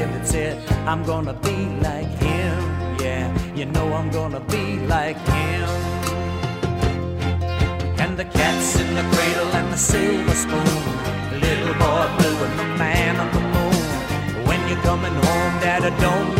dimmed. Said, I'm gonna be like him. Yeah, you know I'm gonna be like him. And the cat's in the cradle and the silver spoon. The little boy blue and the man on the moon. When you're coming home, Dad, I don't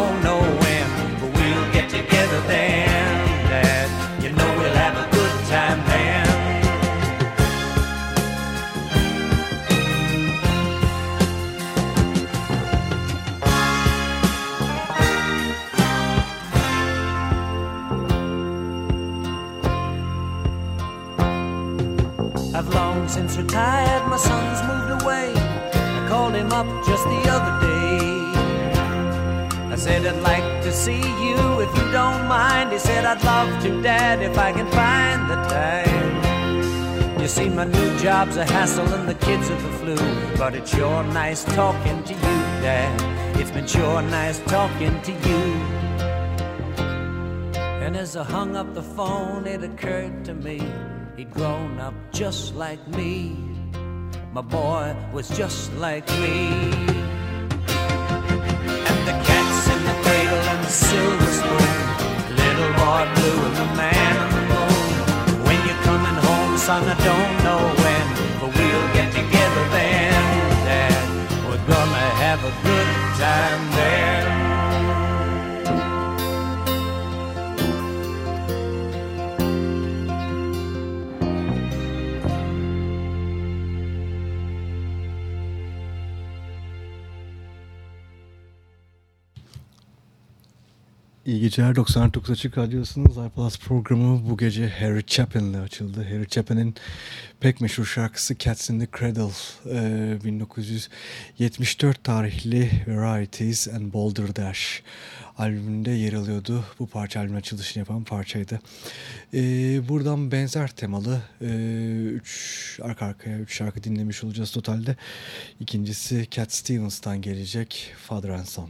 retired, my son's moved away. I called him up just the other day. I said, I'd like to see you if you don't mind. He said, I'd love to, Dad, if I can find the time. You see, my new job's a hassle and the kids are the flu. But it's sure nice talking to you, Dad. It's been sure nice talking to you. And as I hung up the phone, it occurred to me he'd grown up just like me. My boy was just like me. And the cat's in the cradle and the silver spoon. Little boy blue and the man on the moon. When you're coming home, son, I don't know when, but we'll get together then, Dad. We're gonna have a good time then. İyi geceler 99 Açık Radyosu'nun iPlus programı bu gece Harry Chapin'le açıldı. Harry Chapin'in pek meşhur şarkısı Cats in the Cradle e, 1974 tarihli Varieties and Boulder Dash albümünde yer alıyordu. Bu parça albümün açılışını yapan parçaydı. E, buradan benzer temalı 3 arka arkaya 3 şarkı dinlemiş olacağız totalde. İkincisi Cat Stevens'tan gelecek Father and Son.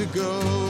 to go.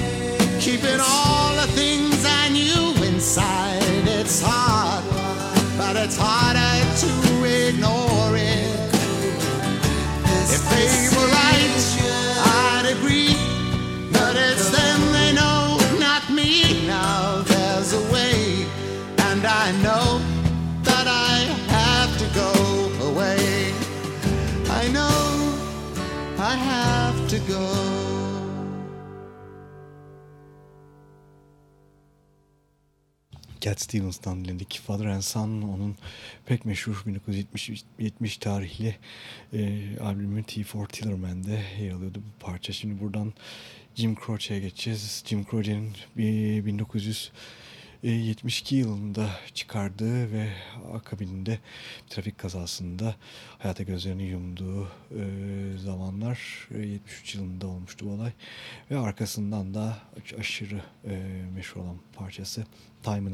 keeping all the things I knew inside. It's hard, but it's harder to ignore it. If they were Cat Stevens'tan dinledik. Father and Son onun pek meşhur 1970 70 tarihli e, albümü T4 Tillerman'de yer alıyordu bu parça. Şimdi buradan Jim Croce'ye geçeceğiz. Jim Croce'nin 1972 yılında çıkardığı ve akabinde trafik kazasında hayata gözlerini yumduğu e, zamanlar e, 73 yılında olmuştu bu olay. Ve arkasından da aşırı e, meşhur olan parçası Time in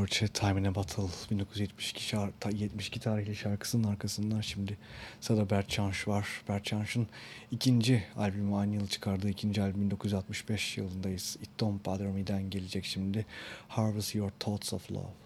Croce Time in a Bottle 1972 şar 72 tarihli şarkısının arkasından şimdi sırada Bert Chanch var. Bert Chanch'ın ikinci albümü aynı yıl çıkardığı ikinci albüm 1965 yılındayız. It Don't Bother Me'den gelecek şimdi Harvest Your Thoughts of Love.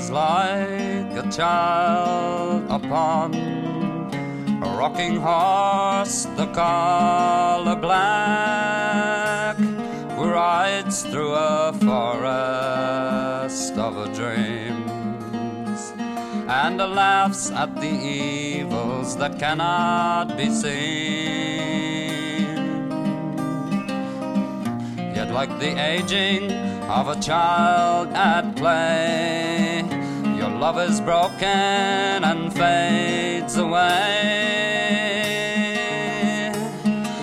Was like a child upon a rocking horse, the color black, who rides through a forest of dreams and laughs at the evils that cannot be seen. Yet, like the aging of a child at play, your love is broken and fades away,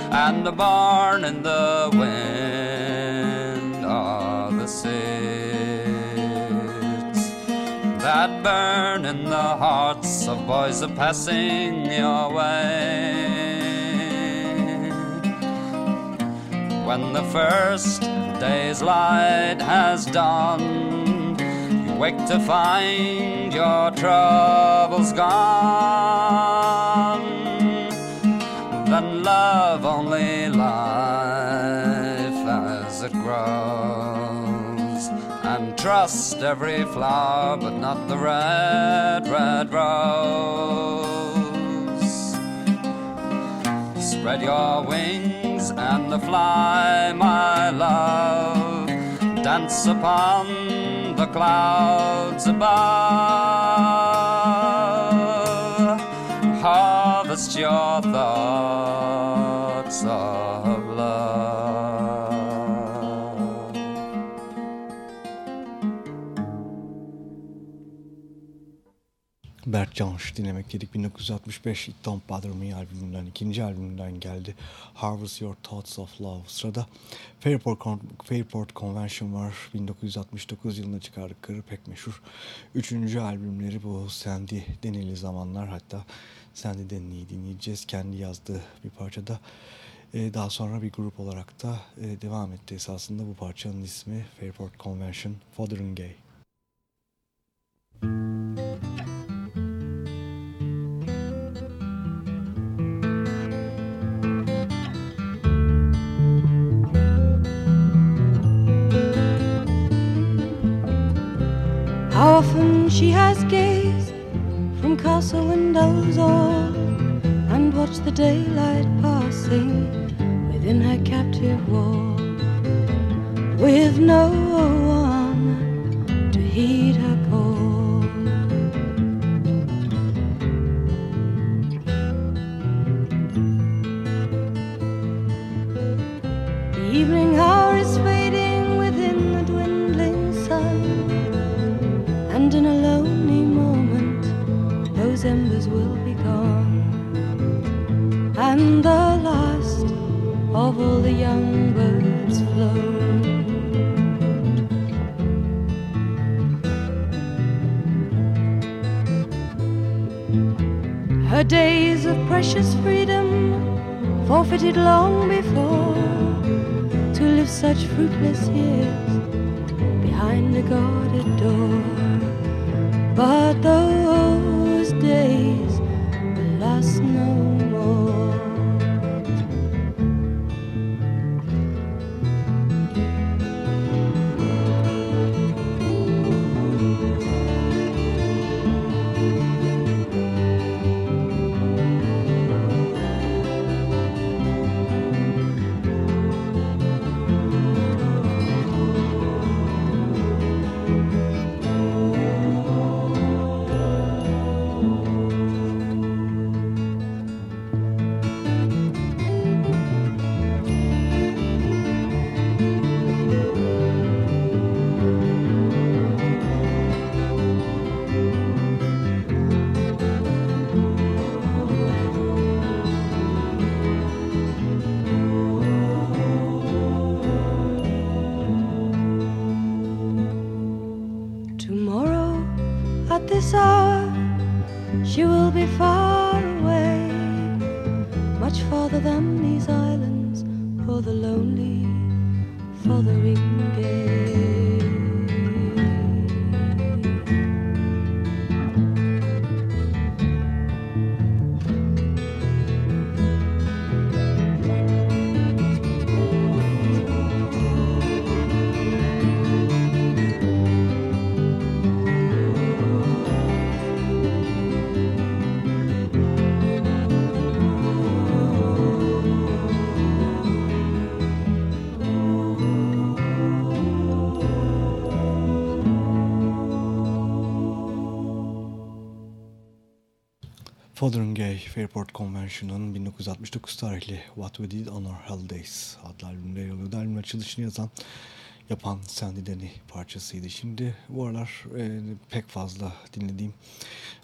and the born in the wind are the seeds that burn in the hearts of boys are passing your way. When the first day's light has dawned, you wake to find your troubles gone. Then love only life as it grows, and trust every flower, but not the red, red rose. Spread your wings and the fly, my love. Dance upon the clouds above. Harvest your thoughts of love. Bert Jansch dinlemek dedik. 1965 It Don't Bother Me albümünden, ikinci albümünden geldi. Harvest Your Thoughts of Love. Sırada Fairport, Con Fairport Convention var. 1969 yılında çıkardıkları pek meşhur. Üçüncü albümleri bu Sandy denili zamanlar. Hatta Sandy Denili'yi dinleyeceğiz. Kendi yazdığı bir parçada. Ee, daha sonra bir grup olarak da e, devam etti. Esasında bu parçanın ismi Fairport Convention Fotheringay. How often she has gazed from castle windows all and watched the daylight passing within her captive wall with no one to heed her call. Her days of precious freedom forfeited long before to live such fruitless years behind a guarded door. But those Fairport Convention'ın 1969 tarihli What We Did On Our Holidays adlı albümde yer alıyordu. Albümün açılışını yazan yapan Sandy Denny parçasıydı. Şimdi bu aralar e, pek fazla dinlediğim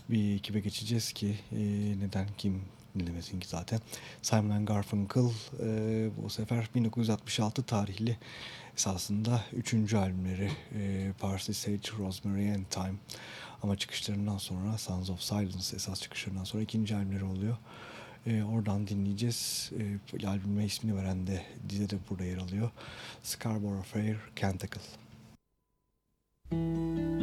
bir ekibe geçeceğiz ki e, neden kim dinlemesin ki zaten. Simon Garfunkel e, bu sefer 1966 tarihli esasında üçüncü albümleri e, Parsley Sage, Rosemary and Time ama çıkışlarından sonra Sons of Silence esas çıkışlarından sonra ikinci albümleri oluyor. E, oradan dinleyeceğiz. E, albüme ismini veren de dize de burada yer alıyor. Scarborough Fair Canticle. Are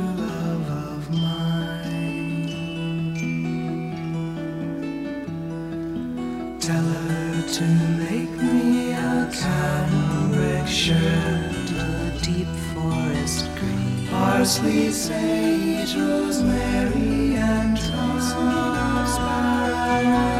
parsley, sage, rosemary, and thyme,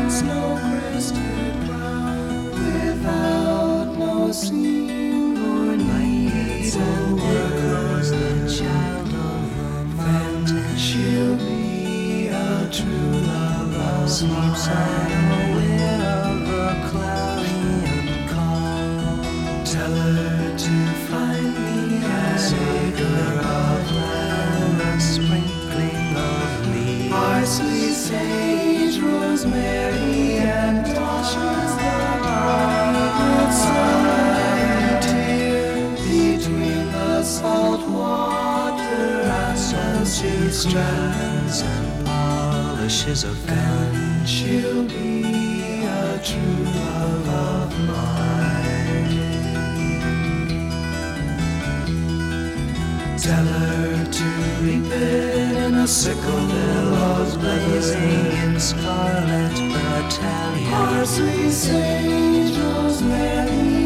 snow-crested brown, without no seam or needs and workers, the child of the mountain. She'll be a true love of sleeps unaware of a cloudy and calm. Tell her rosemary, and tear between the salt water and strands and polishes of gun. She'll be a true love of mine. Tell her reap it in a sickle billows blazing in scarlet battalion. Parsley, sage, rosemary,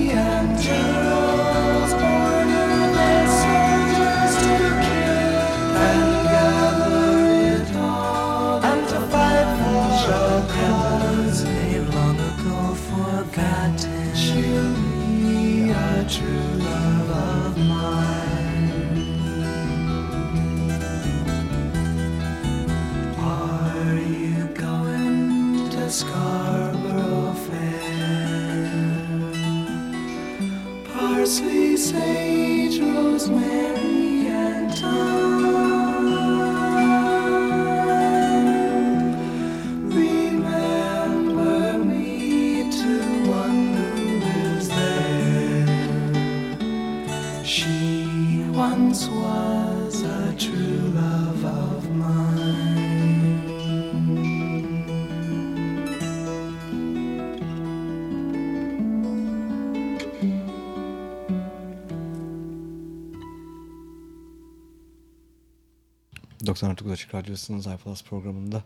...99 Açık Radyosu'nun iPlus programında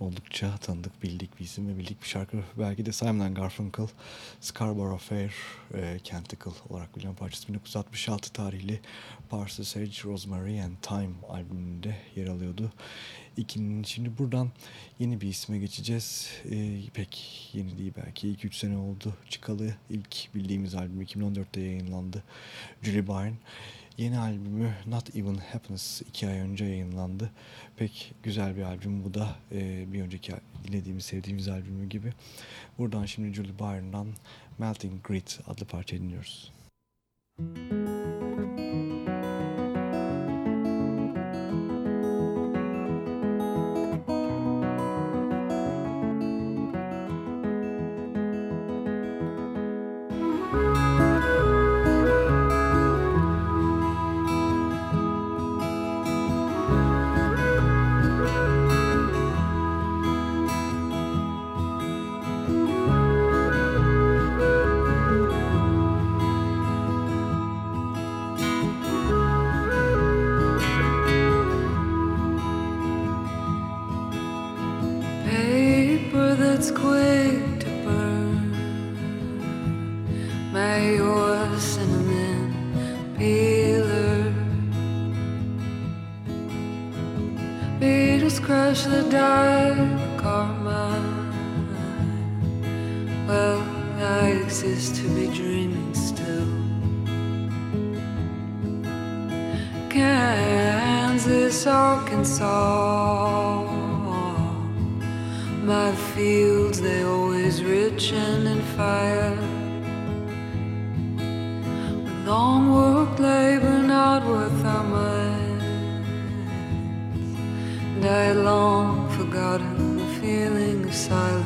oldukça tanıdık, bildik bir isim ve bildik bir şarkı. Belki de Simon Garfunkel, Scarborough Fair, e, Canticle olarak bilinen parçası 1966 tarihli Parsley Sage, Rosemary and Time albümünde yer alıyordu. İkinin, şimdi buradan yeni bir isme geçeceğiz. E, pek yeni değil belki 2-3 sene oldu çıkalı. ilk bildiğimiz albüm 2014'te yayınlandı. Julie Byrne. Yeni albümü Not Even Happiness iki ay önce yayınlandı. Pek güzel bir albüm bu da e, bir önceki dinlediğimiz sevdiğimiz albümü gibi. Buradan şimdi Julie Byron'dan Melting Grit adlı parça dinliyoruz. paper Kansas, Arkansas. My fields, they always rich and in fire. Long work, labor not worth our minds. And I had long forgotten the feeling of silence.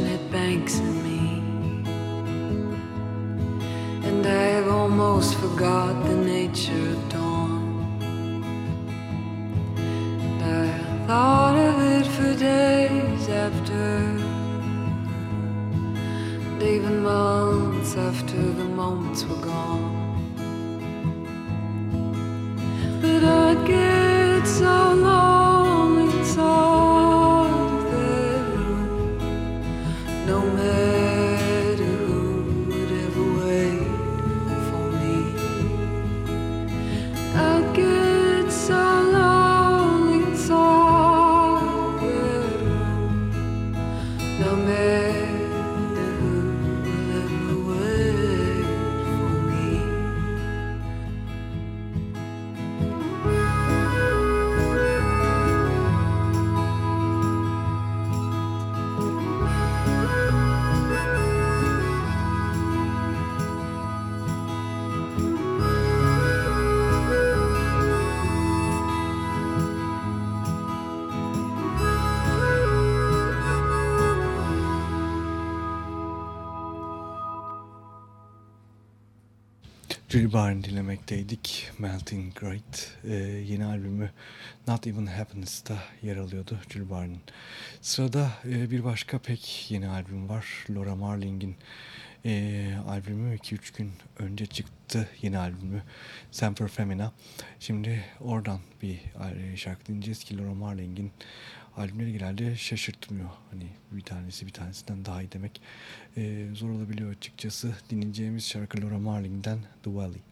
Drew dinlemekteydik. Melting Great. Ee, yeni albümü Not Even Happiness'ta yer alıyordu Drew Barn'ın. Sırada e, bir başka pek yeni albüm var. Laura Marling'in e, albümü 2-3 gün önce çıktı yeni albümü Semper Femina. Şimdi oradan bir e, şarkı dinleyeceğiz ki Laura Marling'in albümleri genelde şaşırtmıyor. Hani bir tanesi bir tanesinden daha iyi demek e, zor olabiliyor açıkçası. Dinleyeceğimiz şarkı Laura Marling'den The Valley.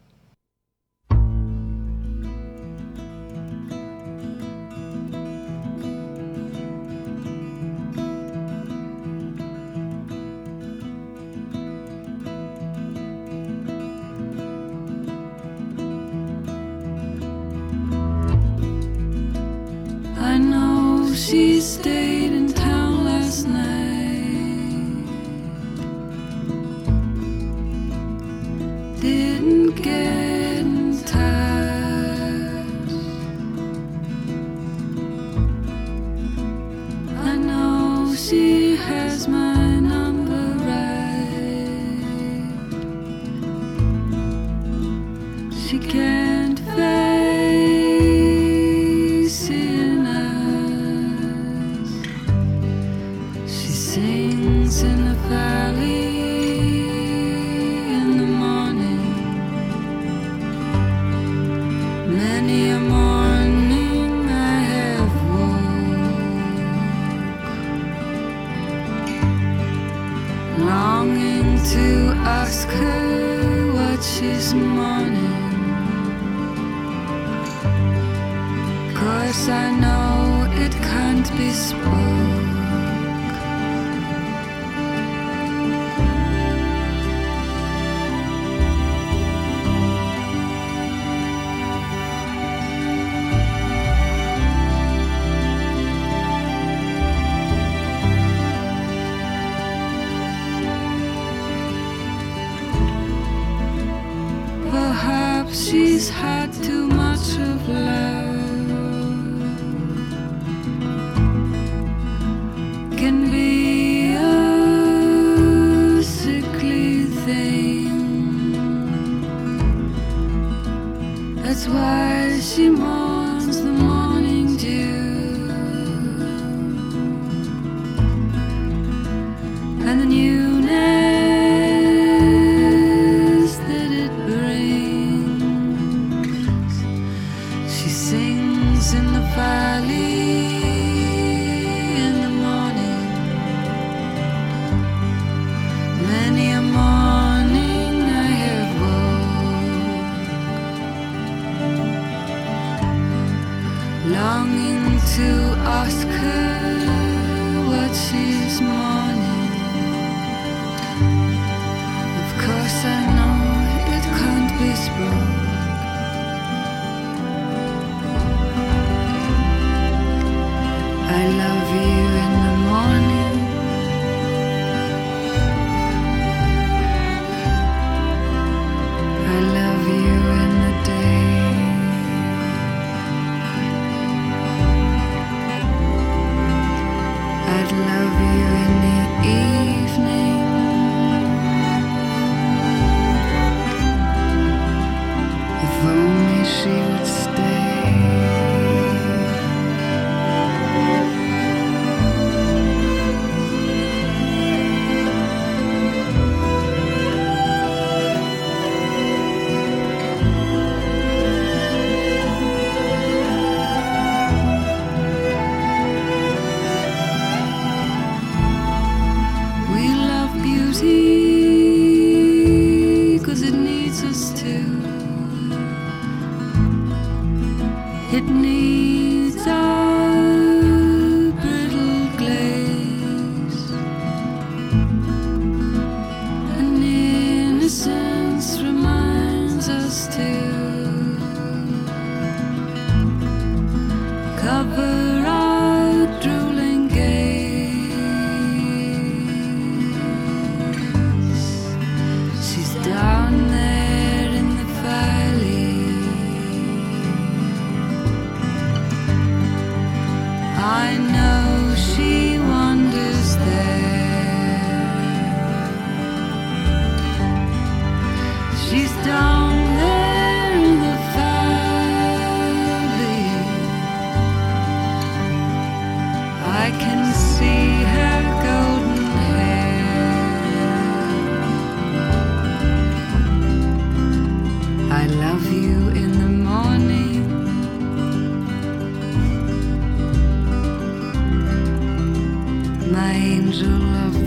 love.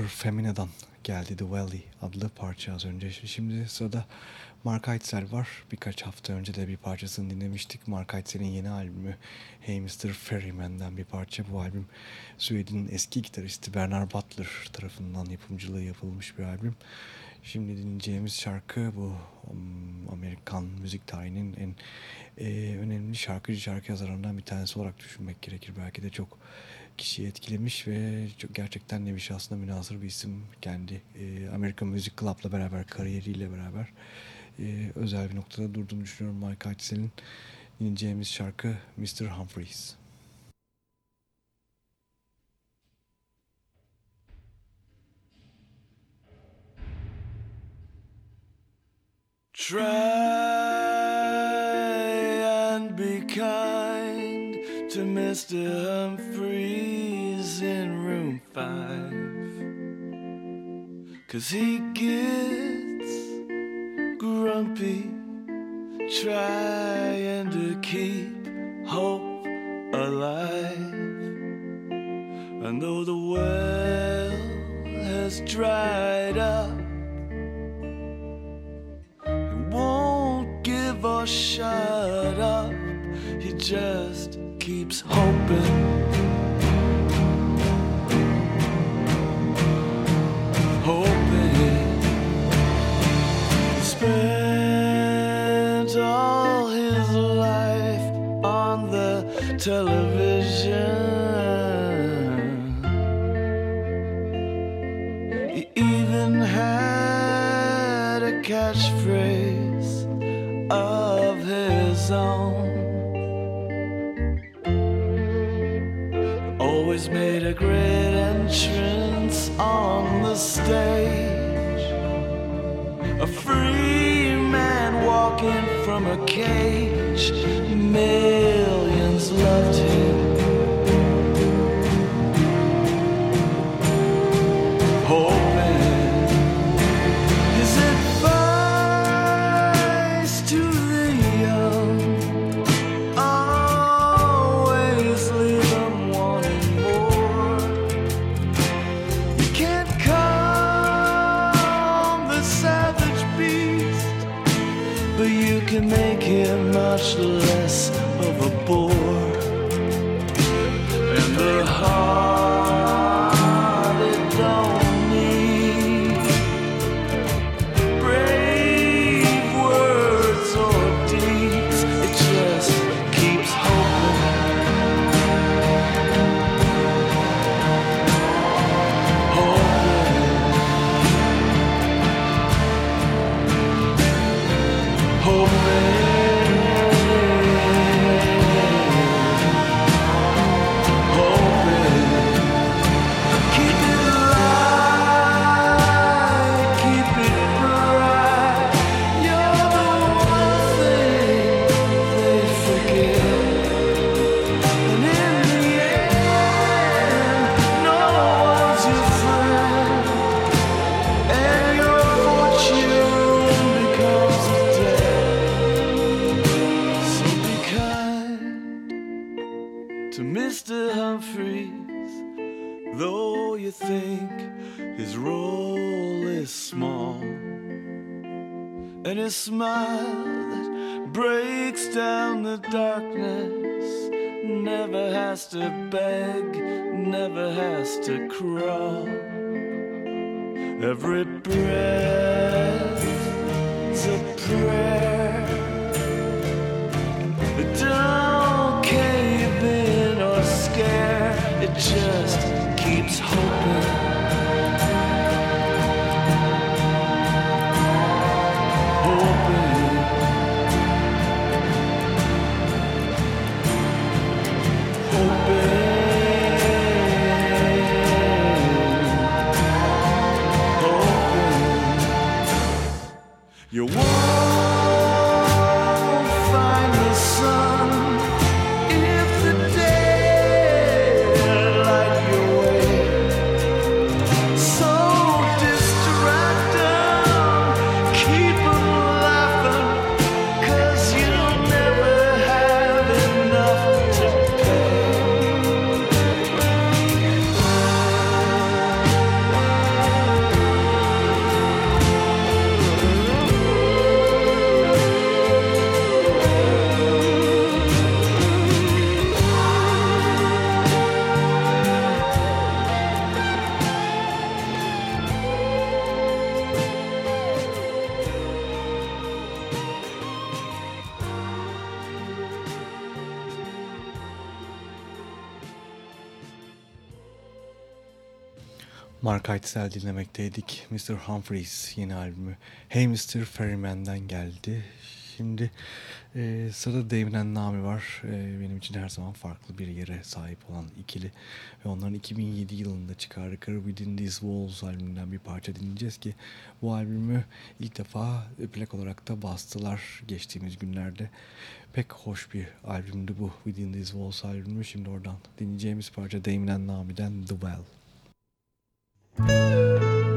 Semper Femina'dan geldi The Valley adlı parça az önce. Şimdi sırada Mark Heitzel var. Birkaç hafta önce de bir parçasını dinlemiştik. Mark Heitzel'in yeni albümü Hey Mr. Ferryman'den bir parça. Bu albüm Suedi'nin eski gitaristi Bernard Butler tarafından yapımcılığı yapılmış bir albüm. Şimdi dinleyeceğimiz şarkı bu um, Amerikan müzik tarihinin en e, önemli şarkıcı şarkı yazarlarından bir tanesi olarak düşünmek gerekir. Belki de çok kişiyi etkilemiş ve çok gerçekten nevi şahsına münazır bir isim kendi e, American Music Club'la beraber kariyeriyle beraber e, özel bir noktada durduğunu düşünüyorum Mike Heitzel'in dinleyeceğimiz şarkı Mr. Humphreys. Try and be kind to Mr. Humphreys in room five. Cause he gets grumpy trying to keep hope alive. And though the well has dried up, You won't give or shut up. He just keeps hoping. Hoping. Spent all his life on the television. A cage. Eitzel dinlemekteydik. Mr. Humphreys yeni albümü Hey Mr. Ferryman'den geldi. Şimdi e, sırada David Nami var. E, benim için her zaman farklı bir yere sahip olan ikili. Ve onların 2007 yılında çıkardıkları Within These Walls albümünden bir parça dinleyeceğiz ki bu albümü ilk defa plak olarak da bastılar geçtiğimiz günlerde. Pek hoş bir albümdü bu Within These Walls albümü. Şimdi oradan dinleyeceğimiz parça Damien Nami'den The Well. And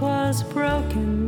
was broken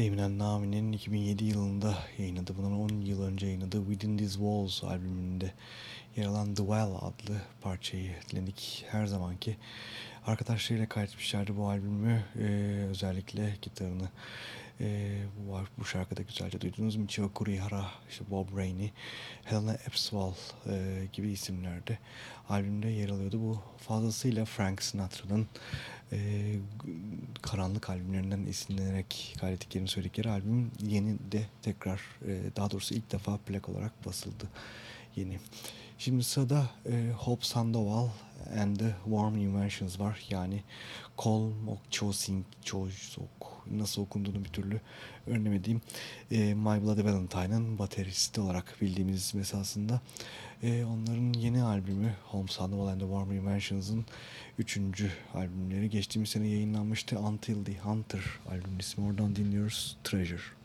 Damien Nami'nin 2007 yılında yayınladığı, bundan 10 yıl önce yayınladığı Within These Walls albümünde yer alan The Well adlı parçayı dinledik. Her zamanki arkadaşlarıyla kaydetmişlerdi bu albümü. Ee, özellikle gitarını e, bu, şarkıda güzelce duydunuz. Michio Kurihara, işte Bob Rainey, Helena Epswall e, gibi isimlerde albümde yer alıyordu. Bu fazlasıyla Frank Sinatra'nın e, karanlık albümlerinden esinlenerek kaydettiklerini söyledikleri albüm yeni de tekrar e, daha doğrusu ilk defa plak olarak basıldı yeni. Şimdi sırada e, Hope Sandoval and the Warm Inventions var. Yani Kol Mok Cho Sing Cho Sok nasıl okunduğunu bir türlü öğrenemediğim e, My Bloody Valentine'ın bateristi olarak bildiğimiz ismi esasında. E, onların yeni albümü Home Sandoval and the Warm Inventions'ın üçüncü albümleri geçtiğimiz sene yayınlanmıştı. Until the Hunter albümün ismi oradan dinliyoruz Treasure.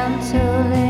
A gentle linger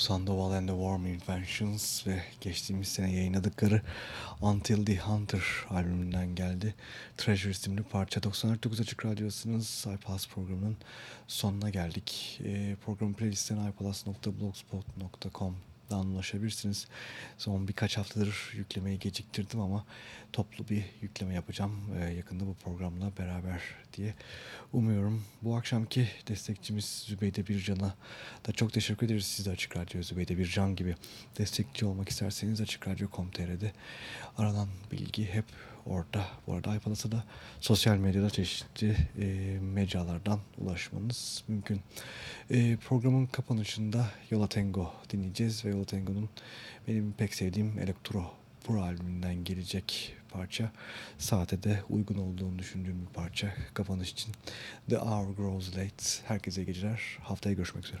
Sandoval and the Warm Inventions ve geçtiğimiz sene yayınladıkları Until the Hunter albümünden geldi. Treasure isimli parça 94.9 Açık Radyosu'nun iPlus programının sonuna geldik. E, programın playlistine iPlus.blogspot.com dan ulaşabilirsiniz. Son birkaç haftadır yüklemeyi geciktirdim ama toplu bir yükleme yapacağım ee, yakında bu programla beraber diye umuyorum. Bu akşamki destekçimiz Zübeyde Bircan'a da çok teşekkür ederiz. Siz de Açık Radyo Zübeyde Bircan gibi destekçi olmak isterseniz Açık Radyo.com.tr'de aranan bilgi hep orada. Bu arada iPalas'a da sosyal medyada çeşitli e, mecralardan ulaşmanız mümkün. E, programın kapanışında Yola Tango dinleyeceğiz ve Yola Tango'nun benim pek sevdiğim Elektro Pro albümünden gelecek parça. Saate de uygun olduğunu düşündüğüm bir parça kapanış için. The Hour Grows Late. Herkese geceler. Haftaya görüşmek üzere.